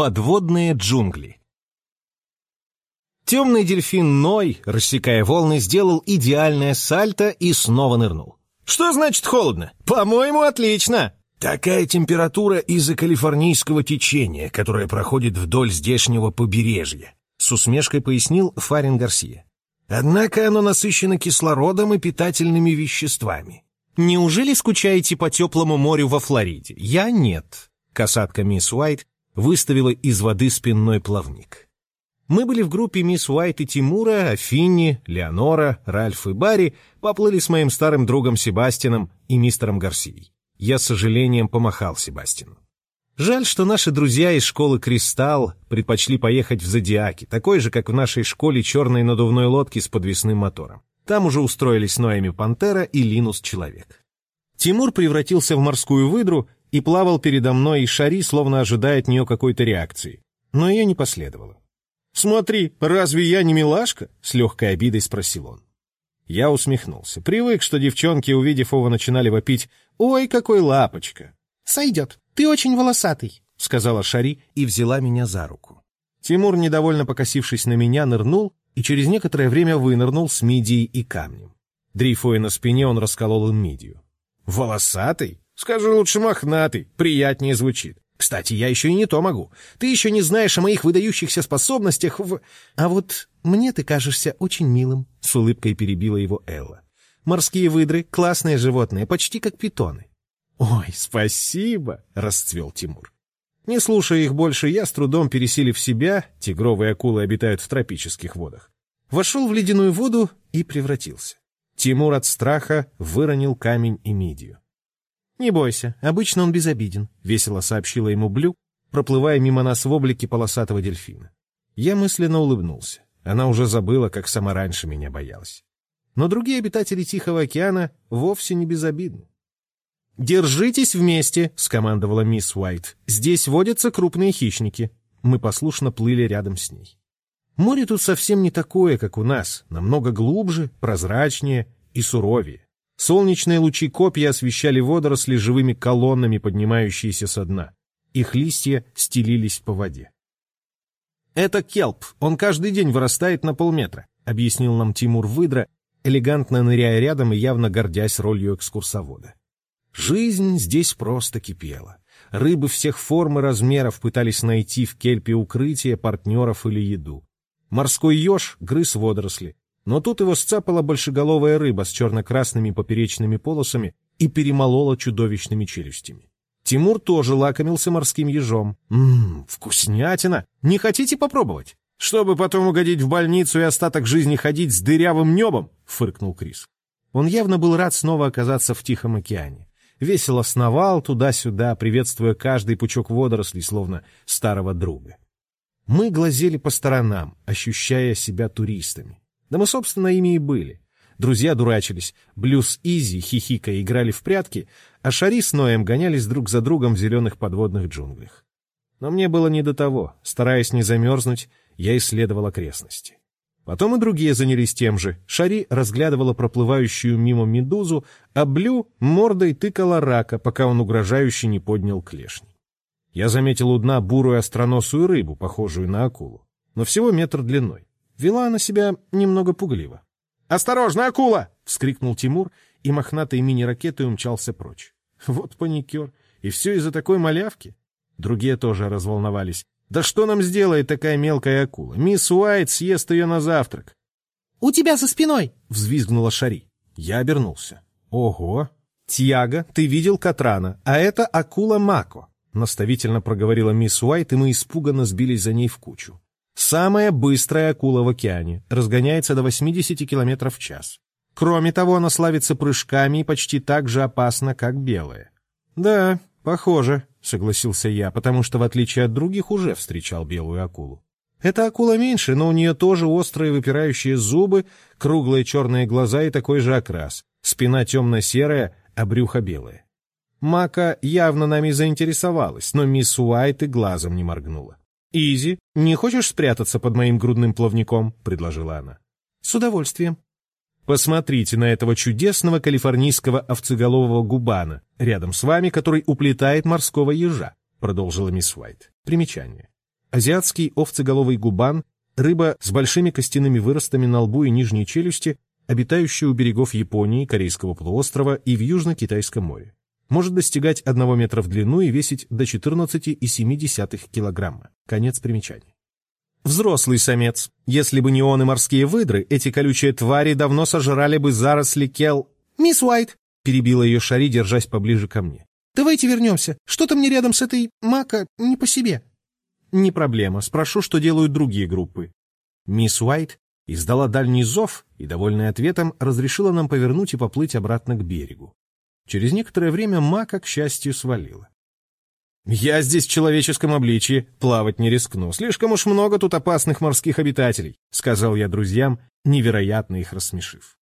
Подводные джунгли. Темный дельфин Ной, рассекая волны, сделал идеальное сальто и снова нырнул. «Что значит холодно? По-моему, отлично!» Такая температура из-за калифорнийского течения, которое проходит вдоль здешнего побережья, с усмешкой пояснил Фарин Гарсия. Однако оно насыщено кислородом и питательными веществами. Неужели скучаете по теплому морю во Флориде? Я нет. Касатка мисс Уайт выставила из воды спинной плавник. Мы были в группе мисс Уайт и Тимура, а Финни, Леонора, Ральф и Барри поплыли с моим старым другом Себастином и мистером Гарсией. Я с сожалением помахал Себастину. Жаль, что наши друзья из школы «Кристалл» предпочли поехать в «Зодиаке», такой же, как в нашей школе черной надувной лодки с подвесным мотором. Там уже устроились Ноэми Пантера и Линус Человек. Тимур превратился в морскую выдру и плавал передо мной и Шари, словно ожидая от нее какой-то реакции. Но ее не последовало. «Смотри, разве я не милашка?» — с легкой обидой спросил он. Я усмехнулся. Привык, что девчонки, увидев его, начинали вопить «Ой, какой лапочка!» «Сойдет, ты очень волосатый», — сказала Шари и взяла меня за руку. Тимур, недовольно покосившись на меня, нырнул и через некоторое время вынырнул с мидией и камнем. Дрейфуя на спине, он расколол им мидию. «Волосатый? Скажи лучше мохнатый, приятнее звучит. Кстати, я еще и не то могу. Ты еще не знаешь о моих выдающихся способностях в... А вот мне ты кажешься очень милым, — с улыбкой перебила его Элла. Морские выдры — классные животные, почти как питоны. Ой, спасибо, — расцвел Тимур. Не слушая их больше, я, с трудом пересилив себя, тигровые акулы обитают в тропических водах, вошел в ледяную воду и превратился. Тимур от страха выронил камень и мидию. «Не бойся, обычно он безобиден», — весело сообщила ему Блю, проплывая мимо нас в облике полосатого дельфина. Я мысленно улыбнулся. Она уже забыла, как сама раньше меня боялась. Но другие обитатели Тихого океана вовсе не безобидны. «Держитесь вместе!» — скомандовала мисс Уайт. «Здесь водятся крупные хищники». Мы послушно плыли рядом с ней. Море тут совсем не такое, как у нас, намного глубже, прозрачнее и суровее. Солнечные лучи копья освещали водоросли живыми колоннами, поднимающиеся со дна. Их листья стелились по воде. «Это келп, он каждый день вырастает на полметра», — объяснил нам Тимур Выдра, элегантно ныряя рядом и явно гордясь ролью экскурсовода. Жизнь здесь просто кипела. Рыбы всех форм и размеров пытались найти в кельпе укрытие, партнеров или еду. Морской еж грыз водоросли, но тут его сцапала большеголовая рыба с черно-красными поперечными полосами и перемолола чудовищными челюстями. Тимур тоже лакомился морским ежом. «Ммм, вкуснятина! Не хотите попробовать? Чтобы потом угодить в больницу и остаток жизни ходить с дырявым небом?» — фыркнул Крис. Он явно был рад снова оказаться в Тихом океане. Весело сновал туда-сюда, приветствуя каждый пучок водорослей, словно старого друга. Мы глазели по сторонам, ощущая себя туристами. Да мы, собственно, ими и были. Друзья дурачились, Блюз Изи, хихика, играли в прятки, а Шари с Ноем гонялись друг за другом в зеленых подводных джунглях. Но мне было не до того. Стараясь не замерзнуть, я исследовал окрестности. Потом и другие занялись тем же. Шари разглядывала проплывающую мимо медузу, а Блю мордой тыкала рака, пока он угрожающе не поднял клешни. Я заметил у дна бурую остроносую рыбу, похожую на акулу, но всего метр длиной. Вела она себя немного пугливо. «Осторожно, акула!» — вскрикнул Тимур, и мохнатой мини-ракетой умчался прочь. Вот паникер. И все из-за такой малявки. Другие тоже разволновались. «Да что нам сделает такая мелкая акула? Мисс Уайт съест ее на завтрак». «У тебя за спиной!» — взвизгнула Шари. Я обернулся. «Ого! Тьяго, ты видел Катрана, а это акула Мако!» — наставительно проговорила мисс Уайт, и мы испуганно сбились за ней в кучу. Самая быстрая акула в океане, разгоняется до 80 км в час. Кроме того, она славится прыжками и почти так же опасна, как белая. «Да, похоже», — согласился я, потому что, в отличие от других, уже встречал белую акулу. Эта акула меньше, но у нее тоже острые выпирающие зубы, круглые черные глаза и такой же окрас. Спина темно-серая, а брюхо белое. Мака явно нами заинтересовалась, но мисс Уайт и глазом не моргнула. «Изи, не хочешь спрятаться под моим грудным плавником?» — предложила она. «С удовольствием». Посмотрите на этого чудесного калифорнийского овцеголового губана, рядом с вами, который уплетает морского ежа, продолжила мисс Уайт. Примечание. Азиатский овцеголовый губан — рыба с большими костяными выростами на лбу и нижней челюсти, обитающая у берегов Японии, Корейского полуострова и в Южно-Китайском море. Может достигать 1 метра в длину и весить до 14,7 килограмма. Конец примечания. Взрослый самец. Если бы не он и морские выдры, эти колючие твари давно сожрали бы заросли кел... «Мисс Уайт!» — перебила ее Шари, держась поближе ко мне. «Давайте вернемся. Что-то мне рядом с этой мака не по себе». «Не проблема. Спрошу, что делают другие группы». Мисс Уайт издала дальний зов и, довольная ответом, разрешила нам повернуть и поплыть обратно к берегу. Через некоторое время мака, к счастью, свалила. «Я здесь в человеческом обличии, плавать не рискну. Слишком уж много тут опасных морских обитателей», — сказал я друзьям, невероятно их рассмешив.